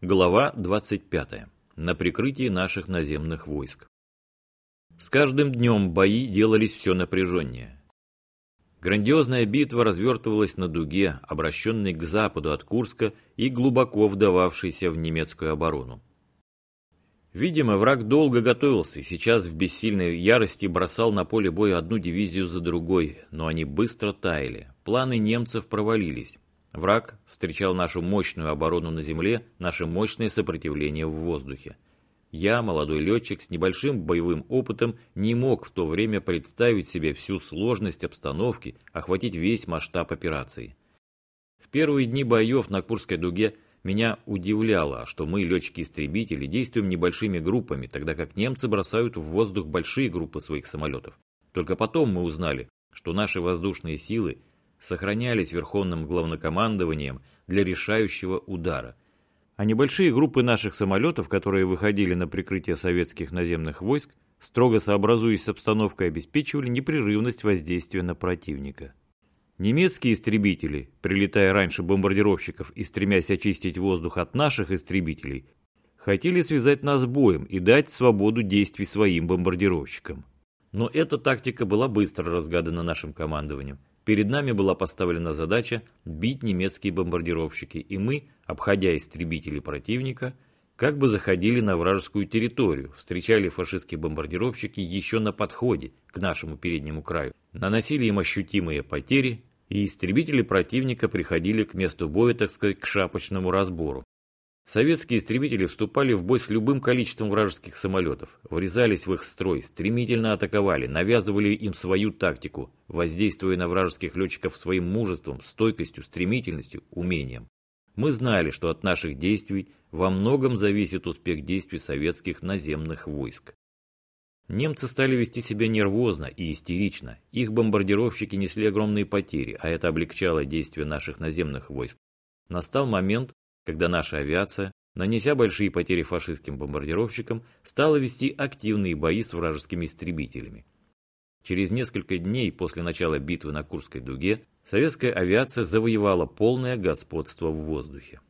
Глава 25. На прикрытии наших наземных войск. С каждым днем бои делались все напряженнее. Грандиозная битва развертывалась на дуге, обращенной к западу от Курска и глубоко вдававшейся в немецкую оборону. Видимо, враг долго готовился и сейчас в бессильной ярости бросал на поле боя одну дивизию за другой, но они быстро таяли. Планы немцев провалились. Враг встречал нашу мощную оборону на земле, наше мощное сопротивление в воздухе. Я, молодой летчик с небольшим боевым опытом, не мог в то время представить себе всю сложность обстановки, охватить весь масштаб операции. В первые дни боев на Курской дуге меня удивляло, что мы, летчики-истребители, действуем небольшими группами, тогда как немцы бросают в воздух большие группы своих самолетов. Только потом мы узнали, что наши воздушные силы сохранялись Верховным главнокомандованием для решающего удара. А небольшие группы наших самолетов, которые выходили на прикрытие советских наземных войск, строго сообразуясь с обстановкой, обеспечивали непрерывность воздействия на противника. Немецкие истребители, прилетая раньше бомбардировщиков и стремясь очистить воздух от наших истребителей, хотели связать нас боем и дать свободу действий своим бомбардировщикам. Но эта тактика была быстро разгадана нашим командованием. Перед нами была поставлена задача бить немецкие бомбардировщики, и мы, обходя истребители противника, как бы заходили на вражескую территорию, встречали фашистские бомбардировщики еще на подходе к нашему переднему краю, наносили им ощутимые потери, и истребители противника приходили к месту боя, так сказать, к шапочному разбору. Советские истребители вступали в бой с любым количеством вражеских самолетов, врезались в их строй, стремительно атаковали, навязывали им свою тактику, воздействуя на вражеских летчиков своим мужеством, стойкостью, стремительностью, умением. Мы знали, что от наших действий во многом зависит успех действий советских наземных войск. Немцы стали вести себя нервозно и истерично. Их бомбардировщики несли огромные потери, а это облегчало действия наших наземных войск. Настал момент, когда наша авиация, нанеся большие потери фашистским бомбардировщикам, стала вести активные бои с вражескими истребителями. Через несколько дней после начала битвы на Курской дуге советская авиация завоевала полное господство в воздухе.